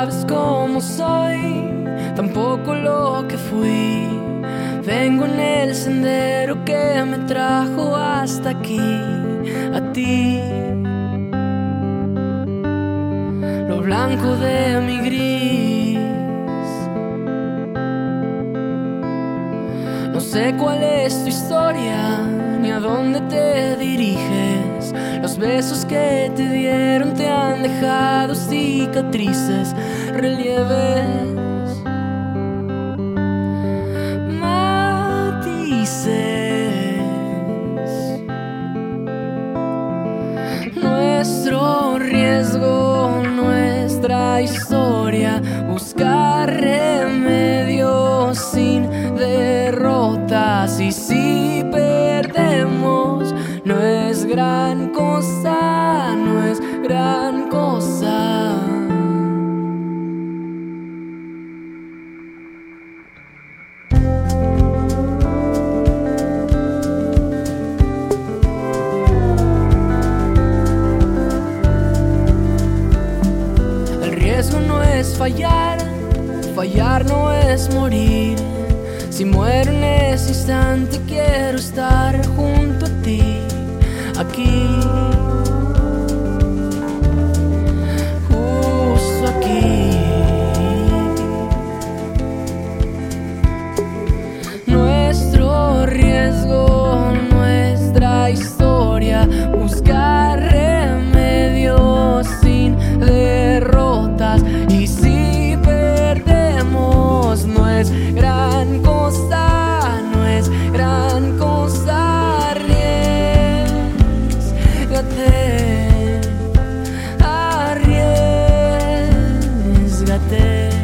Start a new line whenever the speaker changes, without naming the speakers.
sabes cómo soy, tampoco lo que fui. Vengo en el sendero que me trajo hasta aquí, a ti. Lo blanco de mi gris. No sé cuál es tu historia, ni a dónde te diriges. Los besos que te dieron te han dejado cicatrices, relieves. matices. Nuestro riesgo, nuestra historia, buscar remedios sin derrotas y si perdemos no es gran cosa, no es gran fallar, fallar no es morir. Si muero en ese instante quiero estar junto a ti, aquí. Arriesgate, arriesgate.